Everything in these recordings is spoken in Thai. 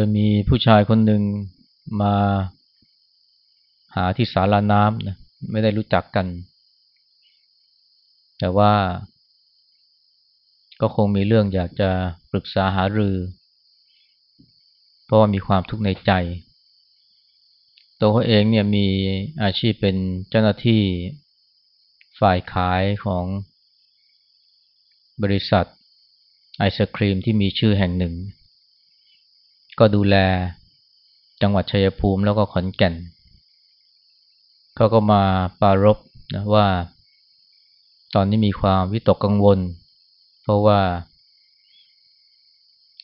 เคยมีผู้ชายคนหนึ่งมาหาที่สาราน้ำนะไม่ได้รู้จักกัน แต่ว่าก็คงมีเรื่องอยากจะปรึกษาหารือ เพราะว่ามีความทุกข์ในใจ ตัวเขาเองเนี่ยมีอาชีพเป็นเจ้าหน้าที่ฝ่ายขายของบริษัทไอศครีมที่มีชื่อแห่งหนึ่ง ก็ดูแลจังหวัดชัยภูมิแล้วก็ขอนแก่น เขาก็มาปารบนะว่า ตอนนี้มีความวิตกกังวล เพราะว่า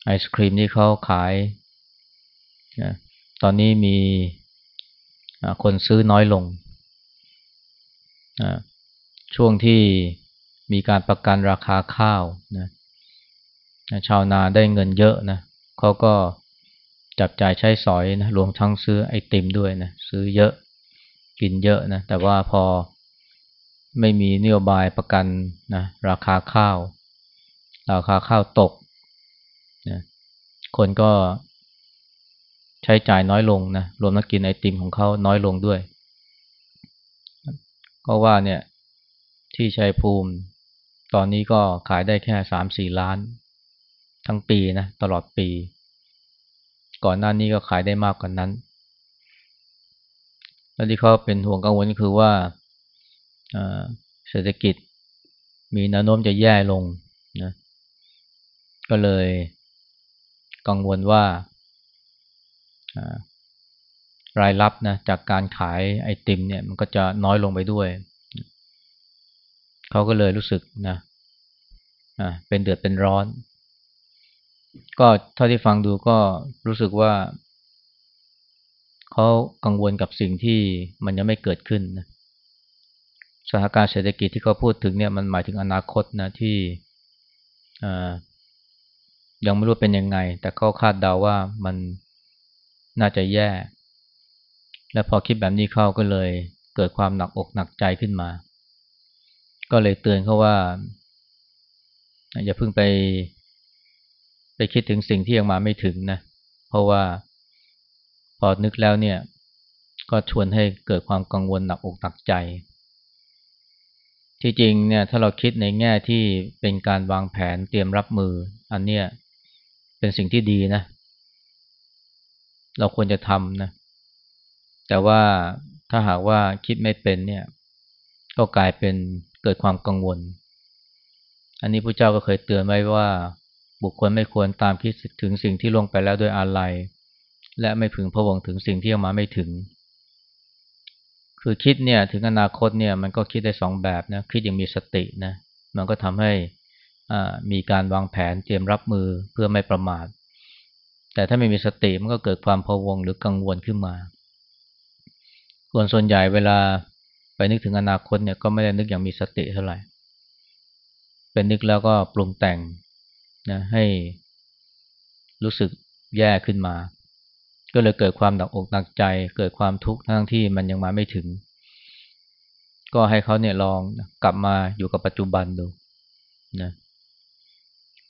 ไอศครีมที่เขาขายนะตอนนี้มีคนซื้อน้อยลง ช่วงที่มีการประกันราคาข้าวนะชาวนาได้เงินเยอะนะเขาก็ จับจ่ายใช้สอยนะรวมทั้งซื้อไอติมด้วยนะซื้อเยอะกินเยอะนะแต่ว่าพอไม่มีนโยบายประกันนะราคาข้าว ราคาข้าวตกนะคนก็ใช้จ่ายน้อยลงนะรวมทั้งกินไอติมของเขาน้อยลงด้วย ก็ว่าเนี่ยที่ชัยภูมิ ตอนนี้ก็ขายได้แค่สามสี่ล้าน ทั้งปีนะตลอดปี ก่อนหน้านี้ก็ขายได้มากกว่านนั้น แล้วที่เขาเป็นห่วงกังวลก็คือว่าเศรษฐกิจมีแนวโน้มจะแย่ลงนะก็เลยกังวลว่ารายรับนะจากการขายไอติมเนี่ยมันก็จะน้อยลงไปด้วย เขาก็เลยรู้สึกนะเป็นเดือดเป็นร้อน ก็เท่าที่ฟังดูก็รู้สึกว่าเขากังวลกับสิ่งที่มันยังไม่เกิดขึ้นนะสถานการณ์เศรษฐกิจที่เขาพูดถึงเนี่ยมันหมายถึงอนาคตนะที่ยังไม่รู้เป็นยังไง แต่เขาคาดเดาว่ามันน่าจะแย่ และพอคิดแบบนี้เข้าก็เลยเกิดความหนักอกหนักใจขึ้นมา ก็เลยเตือนเขาว่า อย่าเพิ่งไป ไปคิดถึงสิ่งที่ยังมาไม่ถึงนะ เพราะว่าพอนึกแล้วเนี่ย ก็ชวนให้เกิดความกังวลหนักอกหนักใจ ที่จริงเนี่ยถ้าเราคิดในแง่ที่เป็นการวางแผนเตรียมรับมือ อันเนี้ยเป็นสิ่งที่ดีนะ เราควรจะทำนะ แต่ว่าถ้าหากว่าคิดไม่เป็นเนี่ย ก็กลายเป็นเกิดความกังวล อันนี้พระเจ้าก็เคยเตือนไว้ว่า บุคคลไม่ควรตามคิดถึงสิ่งที่ล่วงไปแล้วด้วยอาลัย และไม่พึงพะวงถึงสิ่งที่ยังมาไม่ถึง คือคิดเนี่ยถึงอนาคตเนี่ยมันก็คิดได้สองแบบนะคิดอย่างมีสตินะมันก็ทำให้มีการวางแผนเตรียมรับมือเพื่อไม่ประมาท แต่ถ้าไม่มีสติมันก็เกิดความพะวงหรือกังวลขึ้นมาส่วนส่วนใหญ่เวลาไปนึกถึงอนาคตเนี่ยก็ไม่ได้นึกอย่างมีสติเท่าไหร่ เป็นนึกแล้วก็ปรุงแต่ง นะให้รู้สึกแย่ขึ้นมา ก็เลยเกิดความหนักอกหนักใจ เกิดความทุกข์ทั้งที่มันยังมาไม่ถึง ก็ให้เขาเนี่ยลองกลับมาอยู่กับปัจจุบันดูนะ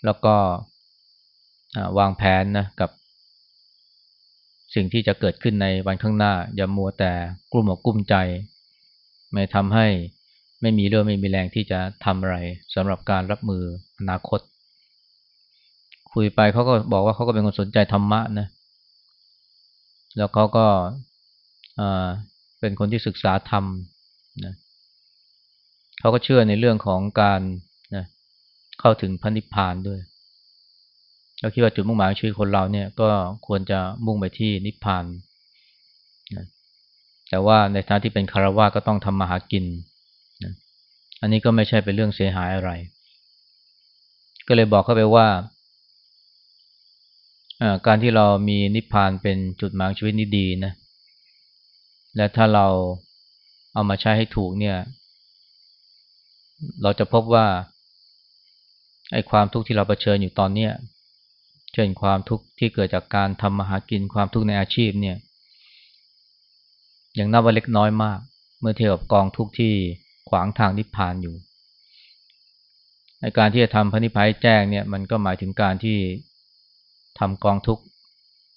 แล้วก็วางแผนนะกับ สิ่งที่จะเกิดขึ้นในวันข้างหน้า อย่ามัวแต่กลุ้มอกกุ้มใจ ไม่ทำให้ไม่มีเรื่องไม่มีแรงที่จะทำอะไรสำหรับการรับมืออนาคต คุยไปเขาก็บอกว่าเขาก็เป็นคนสนใจธรรมะนะแล้วเขาก็เป็นคนที่ศึกษาธรรมนะเขาก็เชื่อในเรื่องของการนะเข้าถึงพระนิพพานด้วยเราคิดว่าจุดมุ่งหมายของชีวิตคนเราเนี่ยก็ควรจะมุ่งไปที่นิพพานนะแต่ว่าในฐานะที่เป็นคารวะก็ต้องทำมาหากินนะอันนี้ก็ไม่ใช่เป็นเรื่องเสียหายอะไร ก็เลยบอกเขาไปว่า การที่เรามีนิพพานเป็นจุดหมายชีวิตนี้ดีนะ และถ้าเราเอามาใช้ให้ถูกเนี่ย เราจะพบว่าไอ้ความทุกข์ที่เราเผชิญอยู่ตอนเนี้ยเช่นความทุกข์ที่เกิดจากการทำมาหากินความทุกข์ในอาชีพเนี่ยยังนับว่าเล็กน้อยมาก เมื่อเทียบกับกองทุกข์ที่ขวางทางนิพพานอยู่ในการที่จะทำพระนิพพานแจ้งเนี่ย มันก็หมายถึงการที่ ทำกองทุก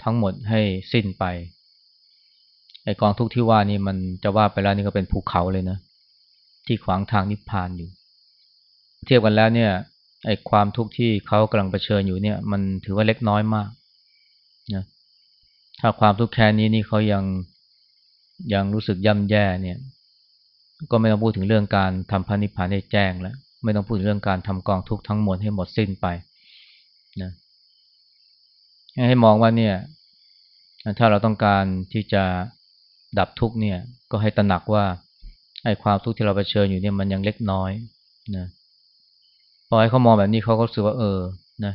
ทั้งหมดให้สิ้นไปไอกองทุกที่ว่านี่มันจะว่าไปแล้วนี่ก็เป็นภูเขาเลยนะ ที่ขวางทางนิพพานอยู่ เทียบกันแล้วเนี่ยไอความทุกข์ที่เขากำลังเผชิญอยู่เนี่ย มันถือว่าเล็กน้อยมากนะถ้าความทุกข์แค่นี้นี่เขายังยังรู้สึกย่ำแย่เนี่ย ก็ไม่ต้องพูดถึงเรื่องการทำพระนิพพานให้แจ้งแล้วไม่ต้องพูดถึงเรื่องการทำกองทุกข์ทั้งหมดให้หมดสิ้นไป ให้มองว่าเนี่ย ถ้าเราต้องการที่จะดับทุกเนี่ย ก็ให้ตระหนักว่าไอ้ความทุกข์ที่เราเผชิญอยู่เนี่ยมันยังเล็กน้อยนะพอให้เขามองแบบนี้เขาก็รู้สึกว่าเออนะ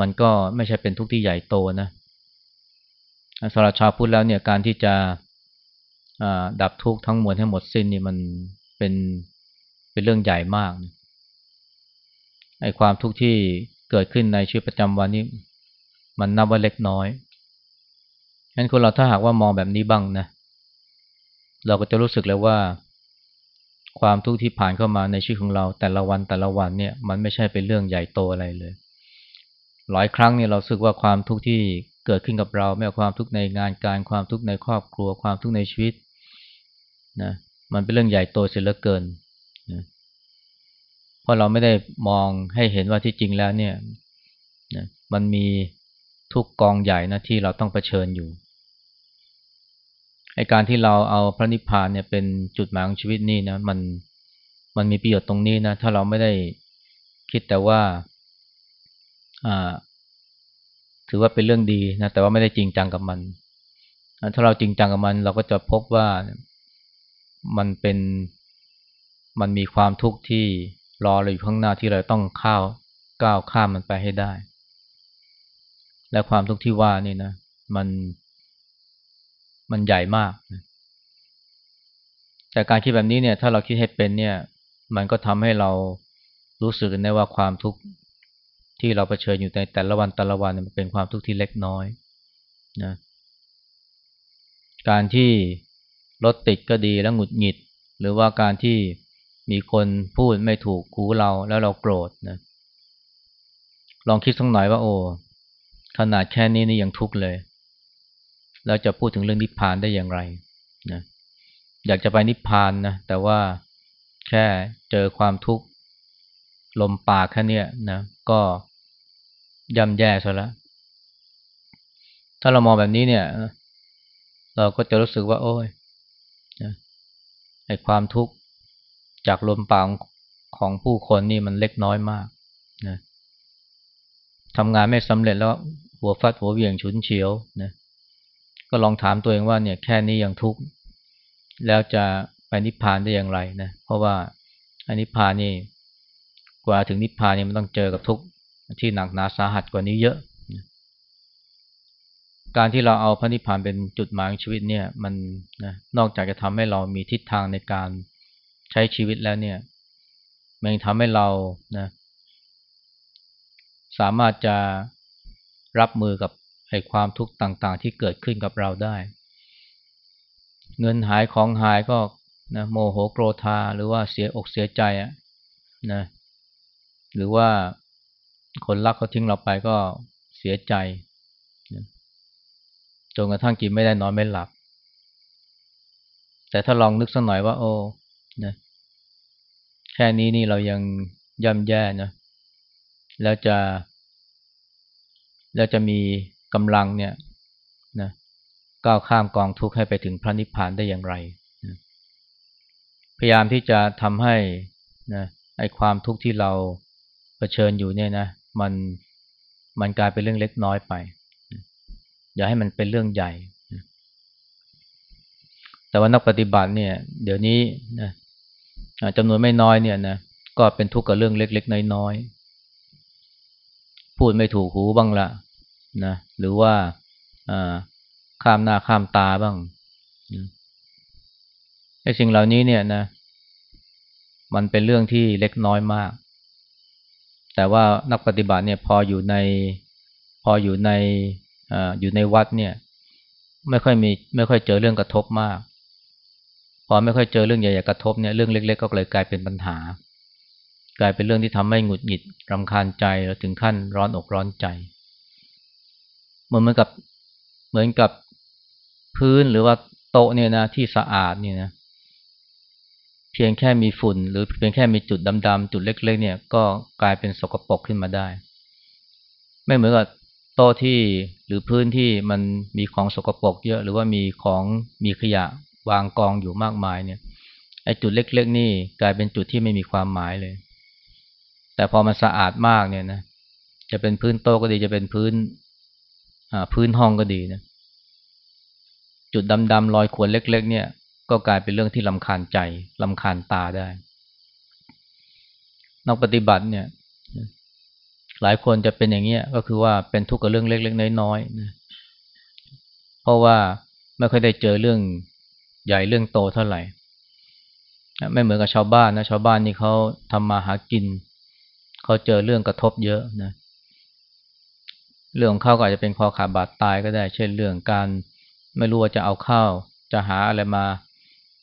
มันก็ไม่ใช่เป็นทุกข์ที่ใหญ่โตนะสำหรับชาวพุทธแล้วเนี่ยการที่จะดับทุกข์ทั้งมวลให้หมดสิ้นนี่มันเป็นเป็นเรื่องใหญ่มากนะไอ้ความทุกข์ที่เกิดขึ้นในชีวิตประจำวันนี้ มันนับว่าเล็กน้อยงั้นคนเราถ้าหากว่ามองแบบนี้บ้างนะ เราก็จะรู้สึกเลยว่า ความทุกข์ที่ผ่านเข้ามาในชีวิตของเราแต่ละวันแต่ละวันเนี่ย มันไม่ใช่เป็นเรื่องใหญ่โตอะไรเลย หลายครั้งเนี่ยเราสึกว่าความทุกข์ที่เกิดขึ้นกับเราไม่ว่าความทุกข์ในงานการความทุกข์ในครอบครัวความทุกข์ในชีวิตนะมันเป็นเรื่องใหญ่โตเสียเหลือเกินนะเพราะเราไม่ได้มองให้เห็นว่าที่จริงแล้วเนี่ยนะมันมี ทุกกองใหญ่นะที่เราต้องเผชิญอยู่ไอการที่เราเอาพระนิพพานเนี่ยเป็นจุดหมายของชีวิตนี่นะมันมันมีประโยชน์ตรงนี้นะถ้าเราไม่ได้คิดแต่ว่าอ่า ถือว่าเป็นเรื่องดีนะแต่ว่าไม่ได้จริงจังกับมัน ถ้าเราจริงจังกับมัน เราก็จะพบว่ามันเป็นมันมีความทุกข์ที่รอเราอยู่ข้างหน้าที่เราต้องข้าวก้าวข้ามมันไปให้ได้ และความทุกข์ที่ว่านี่นะมันมันใหญ่มากนะแต่การคิดแบบนี้เนี่ย ถ้าเราคิดให้เป็นเนี่ย มันก็ทำให้เรารู้สึกได้ว่าความทุกข์ที่เราเผชิญอยู่ในแต่ละวันแต่ละวันมันเป็นความทุกข์ที่เล็กน้อยนะการที่รถติดก็ดีแล้วหงุดหงิด หรือว่าการที่มีคนพูดไม่ถูกคูเราแล้วเราโกรธนะลองคิดสักหน่อยว่าโอ้ ขนาดแค่นี้นี่ยังทุกข์เลย เราจะพูดถึงเรื่องนิพพานได้อย่างไรนะอยากจะไปนิพพานนะแต่ว่าแค่เจอความทุกข์ลมปากแค่นี้นะก็ย่ำแย่ซะแล้วถ้าเรามองแบบนี้เนี่ย เราก็จะรู้สึกว่า โอ้ยไอความทุกข์จากลมปากของผู้คนนี่มันเล็กน้อยมาก ทำงานไม่สำเร็จแล้วหัวฟัดหัวเวียงฉุนเฉียวนะก็ลองถามตัวเองว่าเนี่ยแค่นี้ยังทุกข์แล้วจะไปนิพพานได้อย่างไรนะเพราะว่าอันนิพพานนี่กว่าถึงนิพพานนี่มันต้องเจอกับทุกข์ที่หนักหนาสาหัสกว่านี้เยอะ การที่เราเอาพระนิพพานเป็นจุดหมายของชีวิตเนี่ย มันนะนอกจากจะทำให้เรามีทิศทางในการใช้ชีวิตแล้วเนี่ย มันยังทำให้เรานะ สามารถจะรับมือกับไอ้ความทุกข์ต่างๆ ที่เกิดขึ้นกับเราได้ เงินหายของหายก็นะโมโหโกรธาหรือว่าเสียอกเสียใจอะนะหรือว่าคนรักเขาทิ้งเราไปก็เสียใจจนกระทั่งกินไม่ได้นอนไม่หลับ แต่ถ้าลองนึกสักหน่อยว่า โอ้นะแค่นี้นี่เรายังย่ำแย่นะ แล้วจะ แล้วจะมีกำลังเนี่ยนะก้าวข้ามกองทุกข์ให้ไปถึงพระนิพพานได้อย่างไรนะพยายามที่จะทำให้นะไอความทุกข์ที่เราเผชิญอยู่เนี่ยนะมันมันกลายเป็นเรื่องเล็กน้อยไปอย่าให้มันเป็นเรื่องใหญ่ แต่ว่านักปฏิบัติเนี่ย เดี๋ยวนี้นะจำนวนไม่น้อยเนี่ยนะก็เป็นทุกข์กับเรื่องเล็ก ๆ น้อยๆ พูดไม่ถูกหูบ้างละนะหรือว่าข้ามหน้าข้ามตาบ้างไอ้สิ่งเหล่านี้เนี่ยนะ มันเป็นเรื่องที่เล็กน้อยมาก แต่ว่านักปฏิบัติเนี่ยพออยู่ในพออยู่ในออยู่ในวัดเนี่ย ไม่ค่อยมีไม่ค่อยเจอเรื่องกระทบมาก พอไม่ค่อยเจอเรื่องใหญ่ๆกระทบเนี่ยเรื่องเล็ก ๆ ก็เลยกลายเป็นปัญหา ลายเป็นเรื่องที่ทำให้หงุดหงิดรำคาญใจแล้วถึงขั้นร้อนอกร้อนใจเหมือนเหมือนกับเหมือนกับพื้นหรือว่าโต๊ะเนี่ยนะที่สะอาดเนี่ยนะเพียงแค่มีฝุ่น หรือเพียงแค่มีจุดดำๆจุดเล็ก ๆ เนี่ยก็กลายเป็นสกปรกขึ้นมาได้ ไม่เหมือนกับโต๊ะที่หรือพื้นที่มันมีของสกปรกเยอะ หรือว่ามีของมีขยะวางกองอยู่มากมายเนี่ยไอ้จุดเล็ก ๆ นี่กลายเป็นจุดที่ไม่มีความหมายเลย แต่พอมันสะอาดมากเนี่ยนะจะเป็นพื้นโต๊ะก็ดีจะเป็นพื้นพื้นห้องก็ดีนะจุดดำๆรอยขวนเล็ก ๆ เนี่ย ก็กลายเป็นเรื่องที่ลำคาญใจลำคาญตาได้นักปฏิบัติเนี่ย หลายคนจะเป็นอย่างเงี้ยก็คือว่าเป็นทุกข์กับเรื่องเล็ก ๆ น้อยๆนะเพราะว่าไม่ค่อยได้เจอเรื่องใหญ่เรื่องโตเท่าไหร่ ไม่เหมือนกับชาวบ้านนะชาวบ้านนี่เขาทำมาหากินเขาเจอเรื่องกระทบเยอะนะ เรื่องของเขาก็อาจจะเป็นคอขาดบาดตายก็ได้ เช่นเรื่องการไม่รู้ว่าจะเอาข้าว จะหาอะไรมา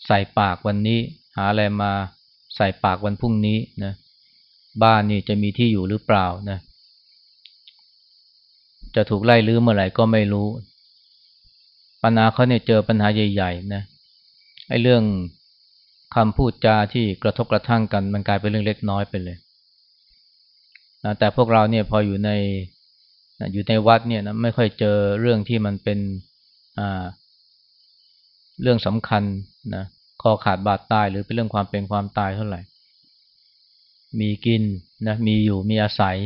ใส่ปากวันนี้ หาอะไรมาใส่ปากวันพรุ่งนี้นะ บ้านนี่จะมีที่อยู่หรือเปล่านะ จะถูกไล่ลื้อเมื่อไหร่ก็ไม่รู้ ปัญหาเขาเนี่ยเจอปัญหาใหญ่ๆนะไอ้เรื่องคำพูดจาที่กระทบกระทั่งกันมันกลายเป็นเรื่องเล็กน้อยไปเลย นะแต่พวกเราเนี่ยพออยู่ในอยู่ในวัดเนี่ยนะไม่ค่อยเจอเรื่องที่มันเป็นเรื่องสำคัญนะคอขาดบาดตายหรือเป็นเรื่องความเป็นความตายเท่าไหร่ มีกินนะมีอยู่มีอาศัย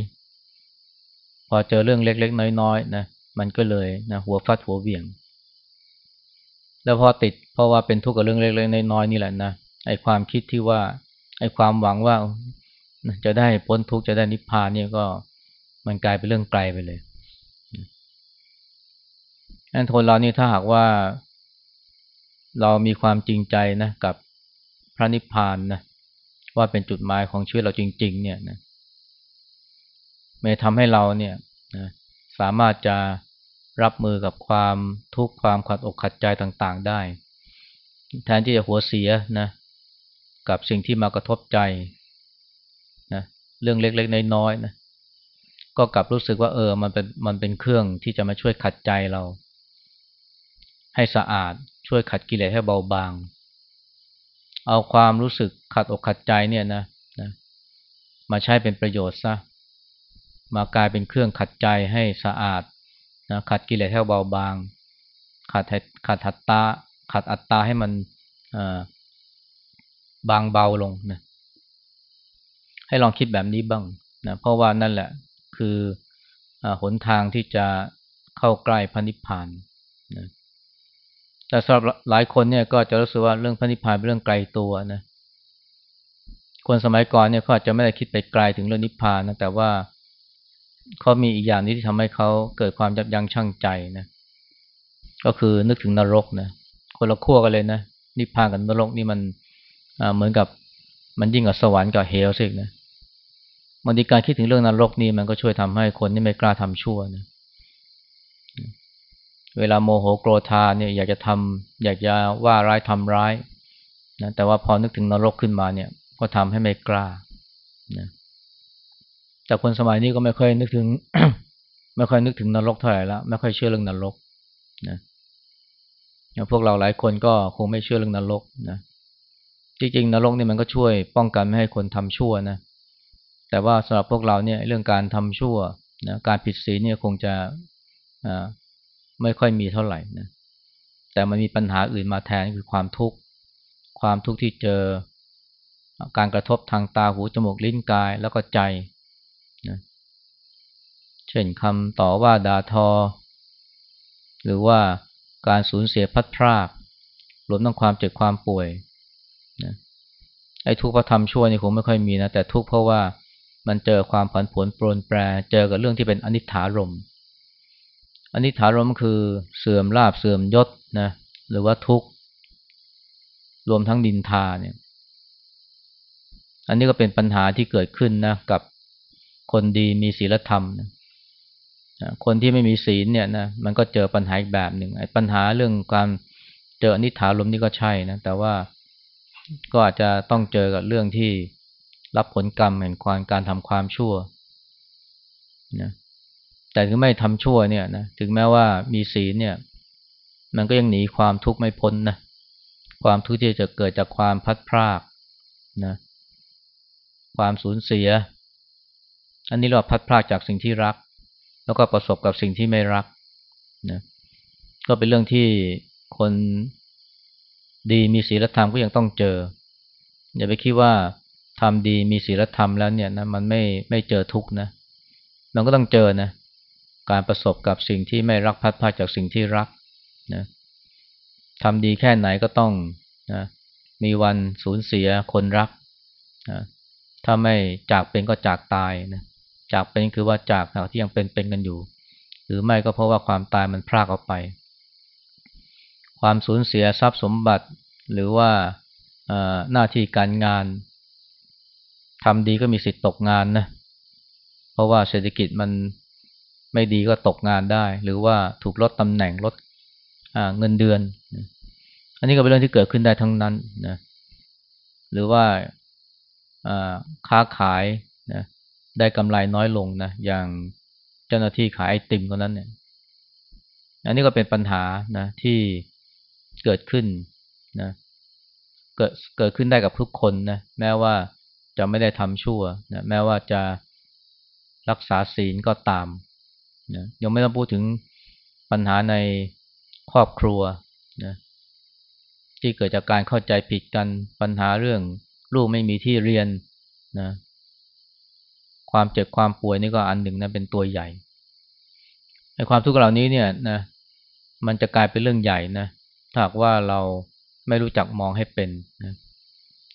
พอเจอเรื่องเล็กๆ น้อยๆนะมันก็เลยนะหัวฟัดหัวเบี่ยง แล้วพอติดเพราะว่าเป็นทุกข์กับเรื่องเล็กๆ น้อยๆนี่แหละนะไอ้ความคิดที่ว่าไอ้ความหวังว่า จะได้พ้นทุกข์จะได้นิพพานเนี่ยก็มันกลายเป็นเรื่องไกลไปเลยอันคนเรานี่ถ้าหากว่า เรามีความจริงใจนะกับพระนิพพานนะว่าเป็นจุดหมายของชีวิตเราจริง ๆ เนี่ยนะไม่ทำให้เราเนี่ยนะสามารถจะรับมือกับความทุกข์ความขัดอกขัดใจต่างๆได้ แทนที่จะหัวเสียนะกับสิ่งที่มากระทบใจ เรื่องเล็กๆน้อยๆนะก็กลับรู้สึกว่าเออมันเป็นมันเป็นเครื่องที่จะมาช่วยขัดใจเรา ให้สะอาดช่วยขัดกิเลสให้เบาบาง เอาความรู้สึกขัดอกขัดใจเนี่ยนะนะ มาใช้เป็นประโยชน์ซะมากลายเป็นเครื่องขัดใจให้สะอาดนะขัดกิเลสให้เบาบาง ขัดขัดอัตตาขัดอัตตาให้มันบางเบาลงนะ ให้ลองคิดแบบนี้บ้างนะเพราะว่านั่นแหละคืออหนทางที่จะเข้าใกล้พระนิพพานนะแต่สำหรับหลายคนเนี่ยก็จะรู้สึกว่าเรื่องพระนิพพานเป็นเรื่องไกลตัวนะคนสมัยก่อนเนี่ยเขาอาจจะไม่ได้คิดไปไกลถึงเรื่องนิพพานนะแต่ว่าเขามีอีกอย่างนี้ที่ทำให้เขาเกิดความยับยั้งชั่งใจนะก็คือนึกถึงนรกนะคนละขั้วกันเลยนะนิพพานกับนรกนี่มันเหมือนกับมันยิ่งกว่าสวรรค์กับเฮลสิกนะ บางทีการคิดถึงเรื่องนรกนี่มันก็ช่วยทำให้คนที่ไม่กล้าทำชั่วนะเวลาโมโหโกรธาเนี่ยอยากจะทำอยากจะว่าร้ายทำร้ายนะแต่ว่าพอนึกถึงนรกขึ้นมาเนี่ย ก็ทำให้ไม่กล้านะแต่คนสมัยนี้ก็ไม่ค่อยนึกถึง ไม่ค่อยนึกถึงนรกเท่าไหร่แล้วไม่ค่อยเชื่อเรื่องนรกนะพวกเราหลายคนก็คงไม่เชื่อเรื่องนรกนะจริงๆนรกนี่มันก็ช่วยป้องกันไม่ให้คนทำชั่วนะ แต่ว่าสำหรับพวกเราเนี่ยเรื่องการทำชั่วนะการผิดศีลเนี่ยคงจะไม่ค่อยมีเท่าไหร่นะแต่มันมีปัญหาอื่นมาแทนคือความทุกข์ความทุกข์ที่เจอการกระทบทางตาหูจมูกลิ้นกายแล้วก็ใจนะเช่นคำต่อว่าด่าทอ หรือว่าการสูญเสียพัดพรากรวมทั้งความเจ็บความป่วยนะไอ้ทุกข์เพราะทำชั่วนี่คงไม่ค่อยมีนะแต่ทุกข์เพราะว่า มันเจอความผันผวนโปรนแปร เจอกับเรื่องที่เป็นอนิจฐารมอนิจฐารมคือเสื่อมลาบเสื่อมยศนะหรือว่าทุกข์ รวมทั้งดินทาเนี่ยอันนี้ก็เป็นปัญหาที่เกิดขึ้นนะกับคนดีมีศีลธรรมนะคนที่ไม่มีศีลเนี่ยนะมันก็เจอปัญหาอีกแบบหนึ่งไอ้ปัญหาเรื่องการเจออนิจฐารมนี่ก็ใช่นะแต่ว่าก็อาจจะต้องเจอกับเรื่องที่ รับผลกรรมแห่งความการทำความชั่วนะแต่ถึงไม่ทำชั่วเนี่ยนะถึงแม้ว่ามีศีลเนี่ย มันก็ยังหนีความทุกข์ไม่พ้นนะความทุกข์ที่จะเกิดจากความพัดพรากนะความสูญเสีย อันนี้เราพัดพรากจากสิ่งที่รัก แล้วก็ประสบกับสิ่งที่ไม่รักนะก็เป็นเรื่องที่คนดีมีศีลธรรมก็ยังต้องเจอ อย่าไปคิดว่า ทำดีมีศีลธรรมแล้วเนี่ยนะมันไม่ไม่เจอทุกข์นะมันก็ต้องเจอนะการประสบกับสิ่งที่ไม่รักพัดพาจากสิ่งที่รักนะทำดีแค่ไหนก็ต้องนะมีวันสูญเสียคนรักนะถ้าไม่จากเป็นก็จากตายนะจากเป็นคือว่าจากที่ยังเป็นเป็นกันอยู่ หรือไม่ก็เพราะว่าความตายมันพรากออกไป ความสูญเสียทรัพย์สมบัติหรือว่าหน้าที่การงาน ทำดีก็มีสิทธิ์ตกงานนะ เพราะว่าเศรษฐกิจมันไม่ดีก็ตกงานได้ หรือว่าถูกลดตำแหน่งลดเงินเดือน อันนี้ก็เป็นเรื่องที่เกิดขึ้นได้ทั้งนั้นนะหรือว่าค้าขายนะได้กำไรน้อยลงนะอย่างเจ้าหน้าที่ขายไอติมคนนั้นเนี่ยอันนี้ก็เป็นปัญหานะที่เกิดขึ้นนะเกิดเกิดขึ้นได้กับทุกคนนะแม้ว่า จะไม่ได้ทำชั่วนะแม้ว่าจะรักษาศีลก็ตามนะยังไม่ต้องพูดถึงปัญหาในครอบครัวนะที่เกิดจากการเข้าใจผิดกันปัญหาเรื่องลูกไม่มีที่เรียนนะความเจ็บความป่วยนี่ก็อันหนึ่งนะเป็นตัวใหญ่ไอ้ความทุกข์เหล่านี้เนี่ยนะมันจะกลายเป็นเรื่องใหญ่นะถ้าหากว่าเราไม่รู้จักมองให้เป็นนะ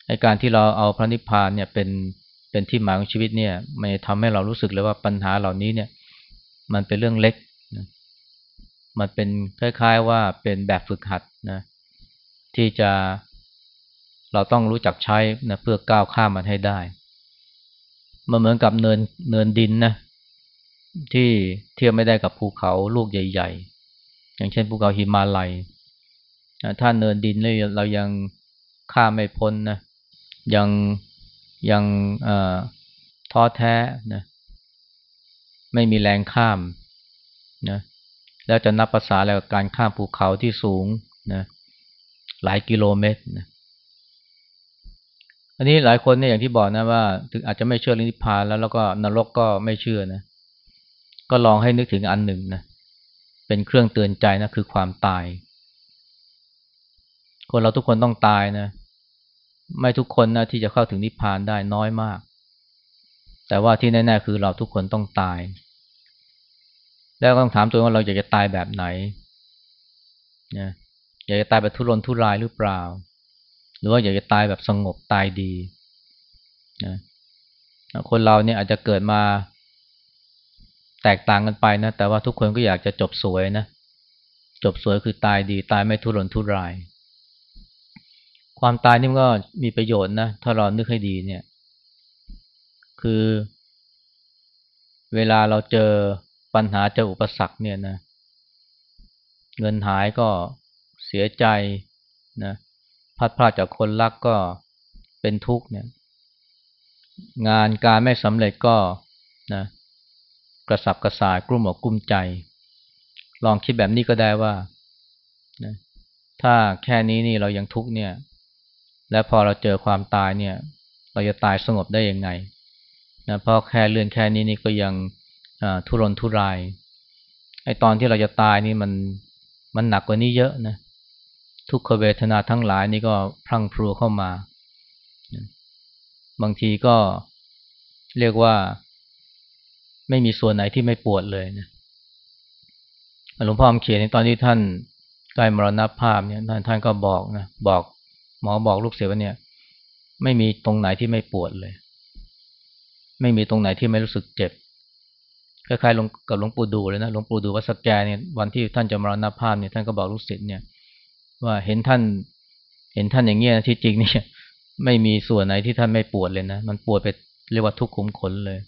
ในการที่เราเอาพระนิพพานเนี่ยเป็นเป็นที่หมายของชีวิตเนี่ยมันทำให้เรารู้สึกเลยว่าปัญหาเหล่านี้เนี่ย มันเป็นเรื่องเล็กนะมันเป็นคล้ายๆว่าเป็นแบบฝึกหัดนะที่จะเราต้องรู้จักใช้นะเพื่อก้าวข้ามมันให้ได้ มันเหมือนกับเนินเนินดินนะที่เทียบไม่ได้กับภูเขาลูกใหญ่ ๆ อย่างเช่นภูเขาหิมาลัยถ้าเนินดินเรายังข้ามไม่พ้นนะ ยังยังท้อแท้นะไม่มีแรงข้ามนะแล้วจะนับภาษาอะไรกับการข้ามภูเขาที่สูงนะหลายกิโลเมตรนะอันนี้หลายคนเนี่ยอย่างที่บอกนะว่า ถึงอาจจะไม่เชื่อเรื่องนิพพานแล้วแล้วก็นรกก็ไม่เชื่อนะก็ลองให้นึกถึงอันหนึ่งนะเป็นเครื่องเตือนใจนะคือความตาย คนเราทุกคนต้องตายนะ ไม่ทุกคนนะที่จะเข้าถึงนิพพานได้น้อยมาก แต่ว่าที่แน่ๆคือเราทุกคนต้องตาย แล้วต้องถามตัวว่าเราอยากจะตายแบบไหนนะอยากจะตายแบบทุรนทุรายหรือเปล่า หรือว่าอยากจะตายแบบสงบตายดีนะคนเราเนี่ยอาจจะเกิดมาแตกต่างกันไปนะ แต่ว่าทุกคนก็อยากจะจบสวยนะ จบสวยคือตายดี ตายไม่ทุรนทุราย ความตายนี่มันก็มีประโยชน์นะ ถ้าเรานึกให้ดีเนี่ย คือ เวลาเราเจอปัญหาเจออุปสรรคเนี่ยนะ เงินหายก็เสียใจนะพัดพลาดจากคนรักก็เป็นทุกข์เนี่ย งานการไม่สำเร็จก็นะกระสับกระส่ายกลุ้มอกกลุ้มใจ ลองคิดแบบนี้ก็ได้ว่านะถ้าแค่นี้นี่เรายังทุกข์เนี่ย และพอเราเจอความตายเนี่ย เราจะตายสงบได้ยังไงนะเพราะแค่เลื่อนแค่นี้นี่ก็ยังทุรนทุรายไอตอนที่เราจะตายนี่มันมันหนักกว่านี้เยอะนะทุกขเวทนาทั้งหลายนี่ก็พรั่งพรูเข้ามา บางทีก็เรียกว่า ไม่มีส่วนไหนที่ไม่ปวดเลยนะหลวงพ่อเขียนในตอนที่ท่านใกล้มรณภาพเนี่ยท่านท่านก็บอกนะบอก หมอบอกลูกเสียว่าเนี่ย ไม่มีตรงไหนที่ไม่ปวดเลย ไม่มีตรงไหนที่ไม่รู้สึกเจ็บคล้ายๆลงกับหลวงปู่ดูเลยนะหลวงปู่ดูวัดสแกเนี่ยวันที่ท่านจะมรณภาพเนี่ยท่านก็บอกลูกศิษย์เนี่ย ว่าเห็นท่าน เห็นท่านอย่างเงี้ยที่จริงเนี่ย ไม่มีส่วนไหนที่ท่านไม่ปวดเลยนะมันปวดไปเรียกว่าทุกขุมขนเลย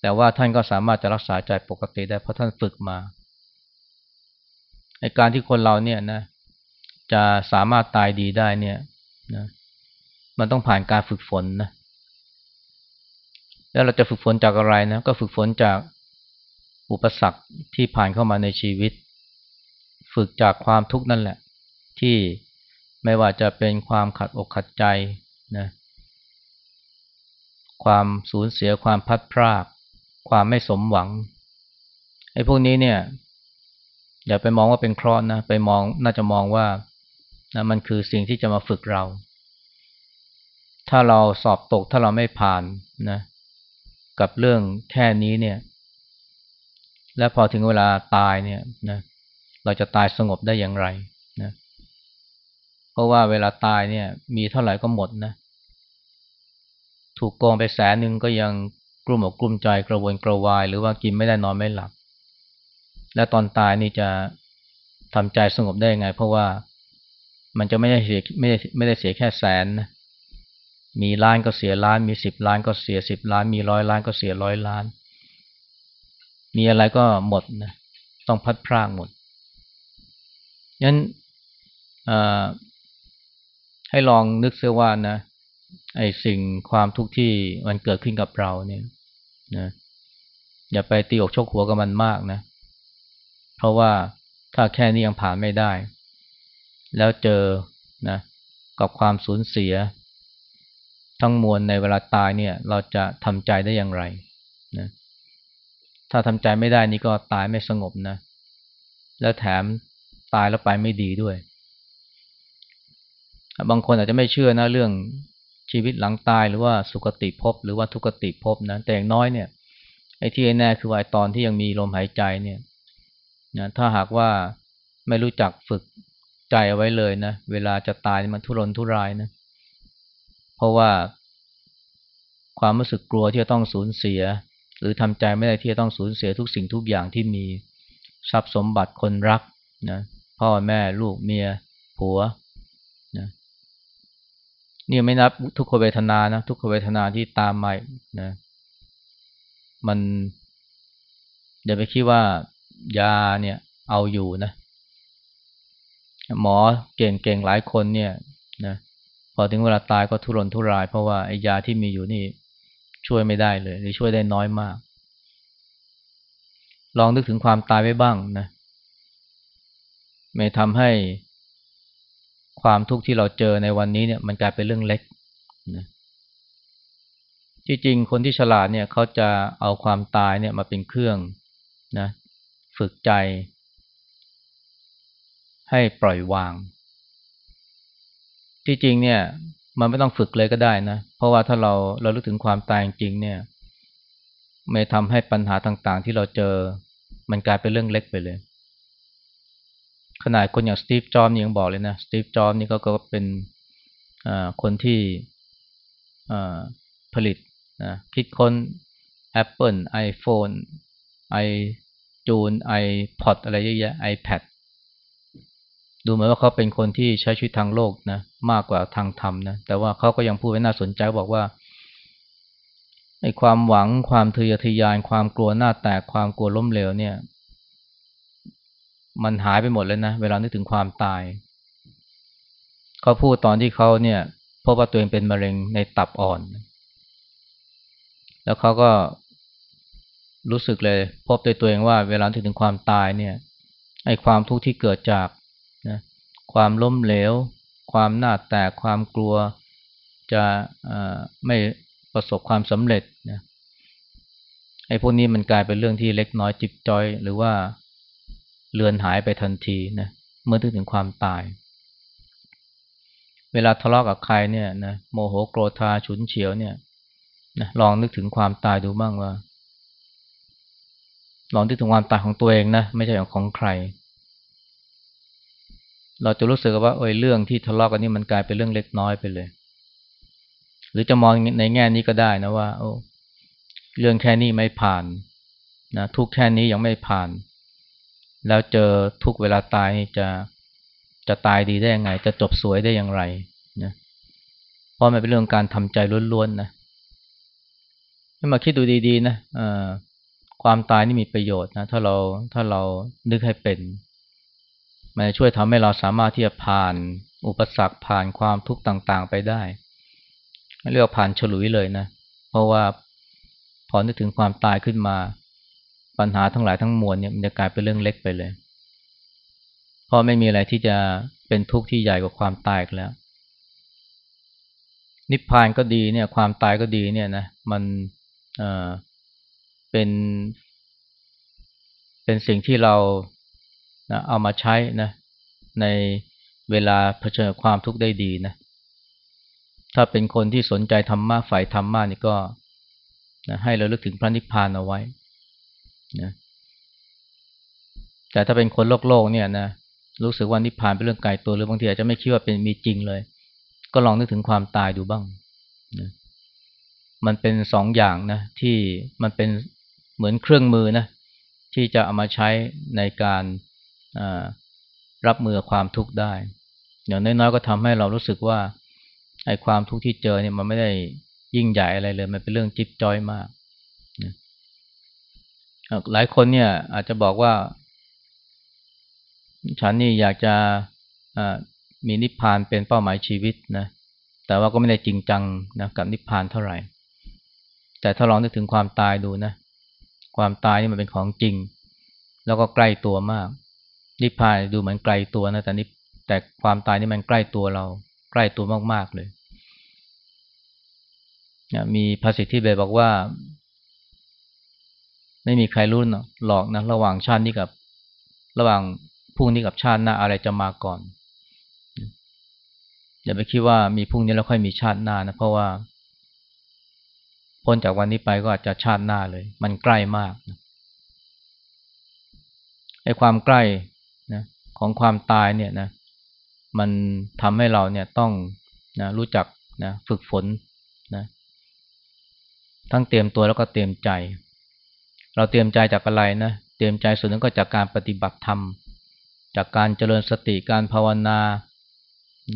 แต่ว่าท่านก็สามารถจะรักษาใจปกติได้เพราะท่านฝึกมาในการที่คนเราเนี่ยนะ จะสามารถตายดีได้เนี่ยนะมันต้องผ่านการฝึกฝนนะแล้วเราจะฝึกฝนจากอะไรนะก็ฝึกฝนจากอุปสรรคที่ผ่านเข้ามาในชีวิต ฝึกจากความทุกข์นั่นแหละ ที่ไม่ว่าจะเป็นความขัดอกขัดใจนะความสูญเสียความพัดพราก ความไม่สมหวังไอ้พวกนี้เนี่ยอย่าไปมองว่าเป็นเคราะห์นะไปมองน่าจะมองว่า นะมันคือสิ่งที่จะมาฝึกเรา ถ้าเราสอบตกถ้าเราไม่ผ่านนะกับเรื่องแค่นี้เนี่ย และพอถึงเวลาตายเนี่ยนะเราจะตายสงบได้อย่างไรนะเพราะว่าเวลาตายเนี่ย มีเท่าไหร่ก็หมดนะถูกโกงไปแสนหนึ่งก็ยังกลุ่มอกกลุ่มใจกระวนกระวาย หรือว่ากินไม่ได้นอนไม่หลับ และตอนตายนี่จะทำใจสงบได้ยังไง เพราะว่า มันจะไม่ได้เสียไม่ได้ไม่ได้เสียแค่แสนนะมีล้านก็เสียล้าน มีสิบล้านก็เสียสิบล้าน มีร้อยล้านก็เสียร้อยล้าน มีอะไรก็หมดนะต้องพัดพรากหมดงั้นให้ลองนึกเสียว่านะไอสิ่งความทุกข์ที่มันเกิดขึ้นกับเราเนี่ยนะอย่าไปตีอกชกหัวกับมันมากนะ เพราะว่าถ้าแค่นี้ยังผ่านไม่ได้ แล้วเจอนะกับความสูญเสีย ทั้งมวลในเวลาตายเนี่ย เราจะทำใจได้อย่างไรนะถ้าทำใจไม่ได้นี่ก็ตายไม่สงบนะ แล้วแถมตายแล้วไปไม่ดีด้วย บางคนอาจจะไม่เชื่อนะเรื่องชีวิตหลังตายหรือว่าสุคติภพหรือว่าทุกติภพนะแต่อย่างน้อยเนี่ยไอ้ที่แน่คือว่าตอนที่ยังมีลมหายใจเนี่ยนะถ้าหากว่าไม่รู้จักฝึก ใจเอาไว้เลยนะ เวลาจะตายมันทุรนทุรายนะ เพราะว่าความรู้สึกกลัวที่จะต้องสูญเสีย หรือทำใจไม่ได้ที่จะต้องสูญเสียทุกสิ่งทุกอย่างที่มีทรัพย์สมบัติคนรักนะพ่อแม่ลูกเมีย ผัวนะนี่ไม่นับทุกขเวทนานะทุกขเวทนาที่ตามมานะมันเดี๋ยวไปคิดว่ายาเนี่ยเอาอยู่นะ หมอเก่งๆหลายคนเนี่ยนะพอถึงเวลาตายก็ทุรนทุราย เพราะว่าไอ้ยาที่มีอยู่นี่ช่วยไม่ได้เลย หรือช่วยได้น้อยมาก ลองนึกถึงความตายไว้บ้างนะไม่ทำให้ความทุกข์ที่เราเจอในวันนี้เนี่ยมันกลายเป็นเรื่องเล็กนะที่จริงคนที่ฉลาดเนี่ยเขาจะเอาความตายเนี่ยมาเป็นเครื่องนะฝึกใจ ให้ปล่อยวาง ที่จริงเนี่ย มันไม่ต้องฝึกเลยก็ได้นะ เพราะว่าถ้าเราเราลึกถึงความตายจริงเนี่ย ไม่ทำให้ปัญหาต่างๆ ที่เราเจอ มันกลายเป็นเรื่องเล็กไปเลย ขนาดคนอย่างสตีฟจอมยังบอกเลยนะ สตีฟจอมนี่ก็ก็เป็นคนที่ผลิตนะคิดค้น Apple iPhone i จูน iPod อะไรเยอะแยะ iPad ดูเหมือนว่าเขาเป็นคนที่ใช้ชีวิตทางโลกนะมากกว่าทางธรรมนะแต่ว่าเขาก็ยังพูดไว้น่าสนใจบอกว่าไอ้ความหวังความทะเยอทะยาน ความกลัวหน้าแตกความกลัวล้มเหลวเนี่ย มันหายไปหมดเลยนะเวลานึกถึงความตาย เขาพูดตอนที่เขาเนี่ยพบว่าตัวเองเป็นมะเร็งในตับอ่อน แล้วเขาก็รู้สึกเลย พบในตัวเองว่าเวลาถึงความตายเนี่ยไอ้ความทุกข์ที่เกิดจาก ความล้มเหลว ความหน้าแตกความกลัวจะไม่ประสบความสำเร็จนะไอ้พวกนี้มันกลายเป็นเรื่องที่เล็กน้อยจิบจอย หรือว่าเลือนหายไปทันทีนะเมื่อถึงความตาย เวลาทะเลาะกับใครเนี่ยนะโมโหโกรธาฉุนเฉียวเนี่ยนะลองนึกถึงความตายดูบ้างว่าลองนึกถึงความตายของตัวเองนะไม่ใช่ของใคร เราจะรู้สึกว่าโอ้ยเรื่องที่ทะเลาะกันนี่มันกลายเป็นเรื่องเล็กน้อยไปเลย หรือจะมองในแง่นี้ก็ได้นะว่าโอ้เรื่องแค่นี้ไม่ผ่านนะทุกแค่นี้ยังไม่ผ่าน แล้วเจอทุกเวลาตายจะจะตายดีได้ยังไง จะจบสวยได้อย่างไรนะเพราะมันเป็นเรื่องการทำใจล้วนๆนะให้มาคิดดูดีๆนะความตายนี่มีประโยชน์นะถ้าเราถ้าเรานึกให้เป็น มันจะช่วยทำให้เราสามารถที่จะผ่านอุปสรรคผ่านความทุกข์ต่างๆ ไปได้ เรียกผ่านฉลุยเลยนะ เพราะว่าพอนึกถึงความตายขึ้นมา ปัญหาทั้งหลายทั้งมวลเนี่ยมันจะกลายเป็นเรื่องเล็กไปเลยเพราะไม่มีอะไรที่จะเป็นทุกข์ที่ใหญ่กว่าความตายแล้ว นิพพานก็ดีเนี่ย ความตายก็ดีเนี่ยนะมันเอ่อเป็นเป็นสิ่งที่เรา นะเอามาใช้นะในเวลาเผชิญความทุกข์ได้ดีนะ ถ้าเป็นคนที่สนใจธรรมะฝ่ายธรรมะนี่ก็นะให้เราลึกถึงพระนิพพานเอาไว้นะแต่ถ้าเป็นคนโลกโลกเนี่ยนะรู้สึกว่านิพพานเป็นเรื่องไกลตัวหรือบางทีอาจจะไม่คิดว่าเป็นมีจริงเลย ก็ลองนึกถึงความตายดูบ้างนะมันเป็นสองอย่างนะที่มันเป็นเหมือนเครื่องมือนะที่จะเอามาใช้ในการ รับมือความทุกข์ได้ อย่างน้อยๆก็ทำให้เรารู้สึกว่าไอ้ความทุกข์ที่เจอเนี่ยมันไม่ได้ยิ่งใหญ่อะไรเลย มันเป็นเรื่องจิ๊บจ้อยมากนะหลายคนเนี่ย อาจจะบอกว่า ฉันนี่อยากจะมีนิพพานเป็นเป้าหมายชีวิตนะแต่ว่าก็ไม่ได้จริงจังนะกับนิพพานเท่าไหร่ แต่ถ้าลองนึกถึงความตายดูนะ ความตายนี่มันเป็นของจริง แล้วก็ใกล้ตัวมาก นิพพานดูเหมือนไกลตัวนะแต่นี่แต่ความตายนี่มันใกล้ตัวเรา ใกล้ตัวมาก ๆ เลยมีภาษิตที่เบบอกว่า ไม่มีใครรู้หรอกนะระหว่างชาตินี้กับ ระหว่างพรุ่งนี้กับชาติหน้าอะไรจะมาก่อนอย่าไปคิดว่ามีพรุ่งนี้แล้วค่อยมีชาติหน้านะเพราะว่า พ้นจากวันนี้ไปก็อาจจะชาติหน้าเลย มันใกล้มากนะไอ้ความใกล้ ของความตายเนี่ยนะมันทำให้เราเนี่ยต้องนะรู้จักนะฝึกฝนนะทั้งเตรียมตัวแล้วก็เตรียมใจ เราเตรียมใจจากอะไรนะเตรียมใจส่วนนึงก็จากการปฏิบัติธรรม จากการเจริญสติการภาวนา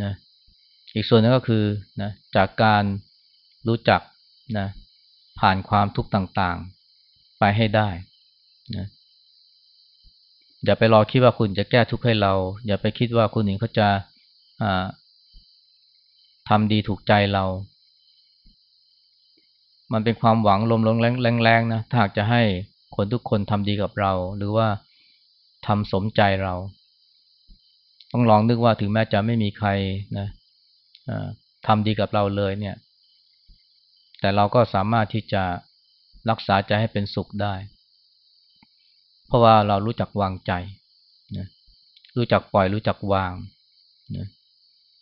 นะอีกส่วนนึงก็คือนะจากการรู้จักนะผ่านความทุกข์ต่างๆ ไปให้ได้นะ อย่าไปรอคิดว่าคุณจะแก้ทุกข์ให้เรา อย่าไปคิดว่าคุณหญิงเขาจะทำดีถูกใจเรา มันเป็นความหวังลมลงแรงๆนะ ถ้าหากจะให้คนทุกคนทำดีกับเรา หรือว่าทำสมใจเรา ต้องลองนึกว่าถึงแม้จะไม่มีใครนะทำดีกับเราเลยเนี่ย แต่เราก็สามารถที่จะรักษาใจให้เป็นสุขได้ เพราะว่าเรารู้จักวางใจนะรู้จักปล่อยรู้จักวางนะ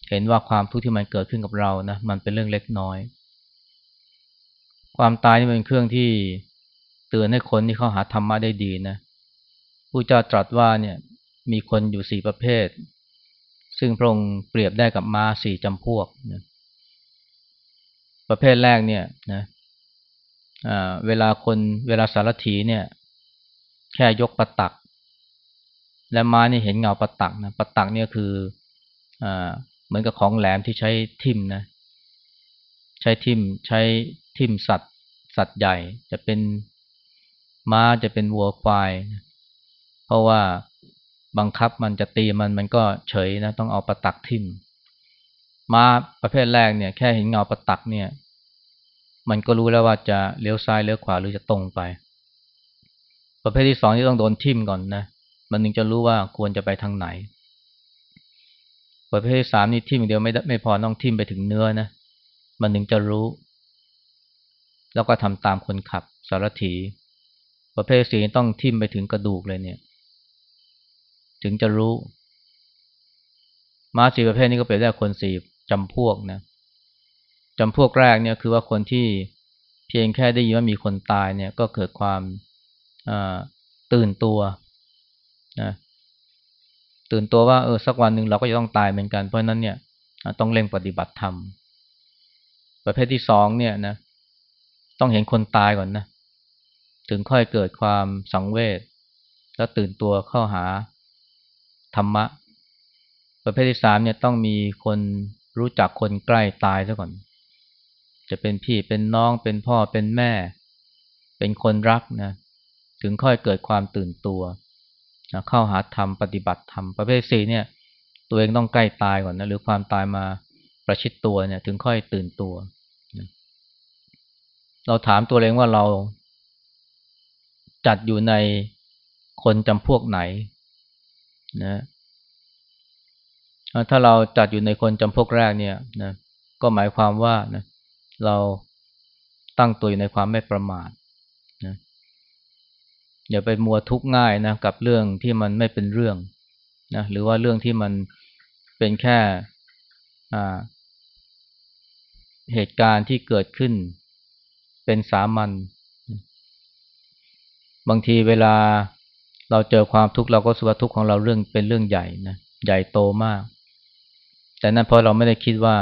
เห็นว่าความทุกข์ที่มันเกิดขึ้นกับเรานะมันเป็นเรื่องเล็กน้อย ความตายนี่เป็นเครื่องที่เตือนให้คนที่เขาหาธรรมะได้ดีนะผู้เจ้าตรัสว่าเนี่ยมีคนอยู่สี่ประเภท ซึ่งพระองค์เปรียบได้กับม้าสี่จำพวกนะประเภทแรกเนี่ยนะเวลาคนเวลาสารถีเนี่ย แค่ยกประตัก และม้านี่เห็นเงาประตักนะประตักเนี่ยคืออเหมือนกับของแหลมที่ใช้ทิ่มนะใช้ทิ่มใช้ทิ่มสัตว์สัตว์ใหญ่ จะเป็นม้าจะเป็นวัวควาย เพราะว่าบังคับมันจะตีมันมันก็เฉยนะต้องเอาประตักทิ่มม้าประเภทแรกเนี่ย แค่เห็นเงาประตักเนี่ย มันก็รู้แล้วว่าจะเลี้ยวซ้ายเลี้ยวขวาหรือจะตรงไป ประเภทที่สองที่ต้องโดนทิ่มก่อนนะ มันถึงจะรู้ว่าควรจะไปทางไหน ประเภทที่สามนี่ทิ่มเดียวไม่ไม่พอต้องทิ่มไปถึงเนื้อนะ มันถึงจะรู้ แล้วก็ทำตามคนขับสารถี ประเภทสี่ต้องทิ่มไปถึงกระดูกเลยเนี่ย ถึงจะรู้ม้าสีประเภทนี้ก็เป็นได้คนสี่จำพวกนะจำพวกแรกเนี่ยคือว่าคนที่เพียงแค่ได้ยินว่ามีคนตายเนี่ย ก็เกิดความ ตื่นตัวนะตื่นตัวว่าเออสักวันหนึ่งเราก็จะต้องตายเหมือนกัน เพราะนั้นเนี่ยต้องเร่งปฏิบัติธรรมประเภทที่สองเนี่ยนะ ต้องเห็นคนตายก่อนนะถึงค่อยเกิดความสังเวชแล้วตื่นตัวเข้าหาธรรมะ ประเภทที่สามเนี่ยต้องมีคนรู้จักคนใกล้ตายซะก่อน จะเป็นพี่เป็นน้องเป็นพ่อเป็นแม่ เป็นคนรักนะ ถึงค่อยเกิดความตื่นตัวนะเข้าหาธรรมปฏิบัติธรรมประเภทสี่เนี่ย ตัวเองต้องใกล้ตายก่อนนะหรือความตายมาประชิดตัวเนี่ยถึงค่อยตื่นตัวเราถามตัวเองว่าเราจัดอยู่ในคนจำพวกไหนนะถ้าเราจัดอยู่ในคนจำพวกแรกเนี่ยนะก็หมายความว่านะเราตั้งตัวอยู่ในความไม่ประมาท อย่าไปมัวทุกข์ง่ายนะกับเรื่องที่มันไม่เป็นเรื่องนะหรือว่าเรื่องที่มันเป็นแค่เหตุการณ์ที่เกิดขึ้น เป็นสามัญบางทีเวลาเราเจอความทุกข์เราก็สุขทุกข์ของเราเรื่องเป็นเรื่องใหญ่นะใหญ่โตมาก แต่นั่นเพราะเราไม่ได้คิดว่า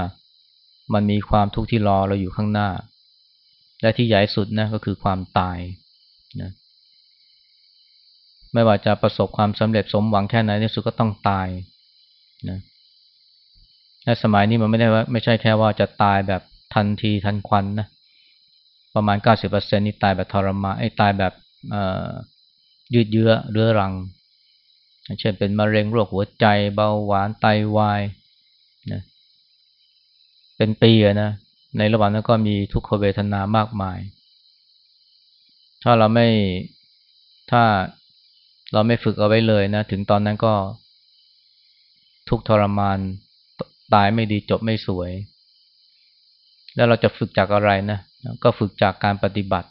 มันมีความทุกข์ที่รอเราอยู่ข้างหน้า และที่ใหญ่สุดนะก็คือความตายนะ ไม่ว่าจะประสบความสำเร็จสมหวังแค่ไหนในสุดก็ต้องตายนะและสมัยนี้มันไม่ได้ว่าไม่ใช่แค่ว่าจะตายแบบทันทีทันควันนะประมาณ 90%นี่ตายแบบทรมานไอ้ตายแบบยืดเยื้อเรื้อรัง เช่นเป็นมะเร็งโรคหัวใจ เบาหวานไตาวายนะเป็นปีนะในระหว่างนั้นก็มีทุกขเวทนามากมาย ถ้าเราไม่ถ้า เราไม่ฝึกเอาไว้เลยนะ ถึงตอนนั้นก็ทุกทรมานตายไม่ดีจบไม่สวย แล้วเราจะฝึกจากอะไรนะ ก็ฝึกจากการปฏิบัติ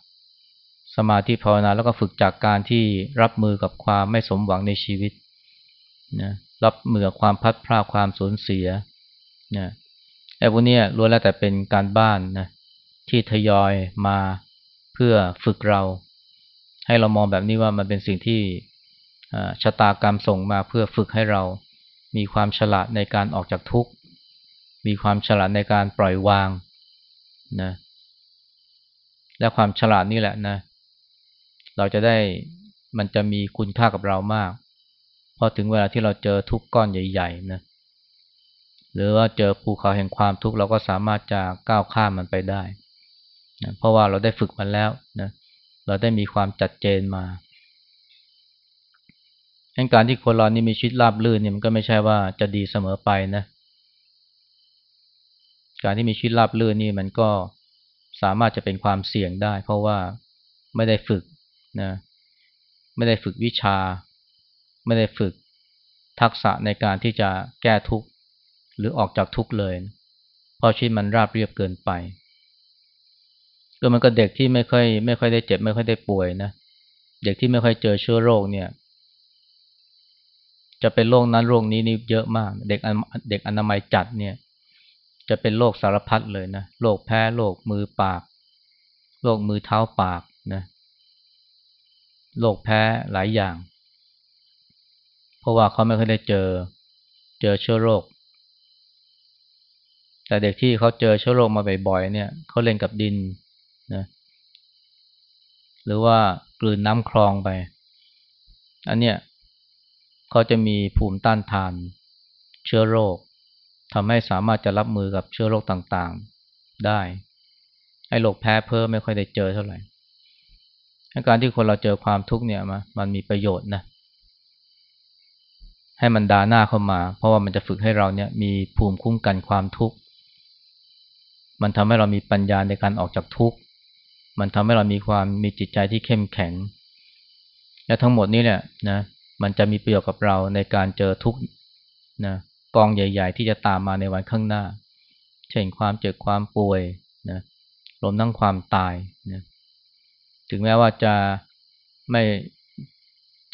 สมาธิภาวนาแล้วก็ฝึกจากการที่รับมือกับความไม่สมหวังในชีวิตนะรับมือกับความพัดพลาดความสูญเสียนะไอ้พวกนี้ล้วนแล้วแต่เป็นการบ้านนะที่ทยอยมาเพื่อฝึกเรา ให้เรามองแบบนี้ว่ามันเป็นสิ่งที่ ชะตากรรมส่งมาเพื่อฝึกให้เรามีความฉลาดในการออกจากทุกข์ มีความฉลาดในการปล่อยวางนะและความฉลาดนี่แหละนะ เราจะได้มันจะมีคุณค่ากับเรามาก พอถึงเวลาที่เราเจอทุกข์ก้อนใหญ่ๆนะหรือว่าเจอภูเขาแห่งความทุกข์เราก็สามารถจะก้าวข้ามมันไปได้นะเพราะว่าเราได้ฝึกมันแล้วนะเราได้มีความจัดเจนมา การที่คนเรานี่มีชีวิตราบรื่นเนี่ยมันก็ไม่ใช่ว่าจะดีเสมอไปนะ การที่มีชีวิตราบรื่นนี่มันก็สามารถจะเป็นความเสี่ยงได้ เพราะว่าไม่ได้ฝึกนะไม่ได้ฝึกวิชา ไม่ได้ฝึกทักษะในการที่จะแก้ทุกข์หรือออกจากทุกข์เลยเพราะชีวิตมันราบเรียบเกินไปก็มันก็เด็กที่ไม่ค่อยไม่ค่อยได้เจ็บ ไม่ค่อยได้ป่วยนะเด็กที่ไม่ค่อยเจอเชื้อโรคเนี่ย จะเป็นโรคนั้นโรคนี้นี่เยอะมาก เด็กเด็กอนามัยจัดเนี่ย จะเป็นโรคสารพัดเลยนะโรคแพ้โรคมือปากโรคมือเท้าปากนะโรคแพ้หลายอย่าง เพราะว่าเขาไม่เคยได้เจอเจอเชื้อโรค แต่เด็กที่เขาเจอเชื้อโรคมาบ่อยๆเนี่ยเขาเล่นกับดินนะหรือว่ากลืนน้ำคลองไป อันเนี้ย เขาจะมีภูมิต้านทาน เชื้อโรคทำให้สามารถจะรับมือกับเชื้อโรคต่างๆได้ไอ้โรคแพ้เพิ่มไม่ค่อยได้เจอเท่าไหร่การที่คนเราเจอความทุกข์เนี่ยมามันมีประโยชน์นะ ให้มันดาหน้าเข้ามา เพราะว่ามันจะฝึกให้เราเนี่ยมีภูมิคุ้มกันความทุกข์ มันทำให้เรามีปัญญาในการออกจากทุกข์ มันทำให้เรามีความมีจิตใจที่เข้มแข็ง และทั้งหมดนี้เนี่ยนะ มันจะมีประโยชน์กับเราในการเจอทุกนะกองใหญ่ ๆ ที่จะตามมาในวันข้างหน้า เช่นความเจ็บความป่วยนะรวมทั้งความตายนะถึงแม้ว่าจะไม่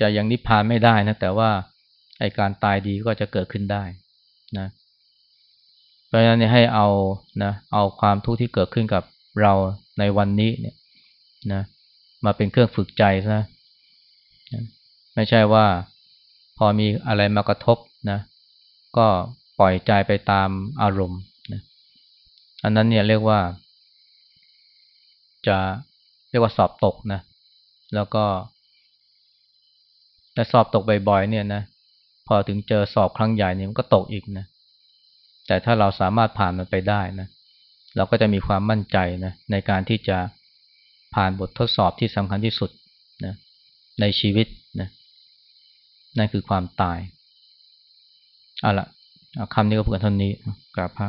จะยังนิพพานไม่ได้นะแต่ว่าไอการตายดีก็จะเกิดขึ้นได้นะเพราะฉะนั้นให้เอานะเอาความทุกข์ที่เกิดขึ้นกับเราในวันนี้เนี่ยนะมาเป็นเครื่องฝึกใจซะ ไม่ใช่ว่าพอมีอะไรมากระทบนะ ก็ปล่อยใจไปตามอารมณ์นะอันนั้นเนี่ยเรียกว่า จะเรียกว่าสอบตกนะ แล้วก็ถ้าสอบตกบ่อยๆเนี่ยนะ พอถึงเจอสอบครั้งใหญ่เนี่ยมันก็ตกอีกนะ แต่ถ้าเราสามารถผ่านมันไปได้นะเราก็จะมีความมั่นใจนะในการที่จะผ่านบททดสอบที่สำคัญที่สุดนะในชีวิตนะ นั่นคือความตายเอาละคำนี้ก็พูดกันเท่านี้กราบพระ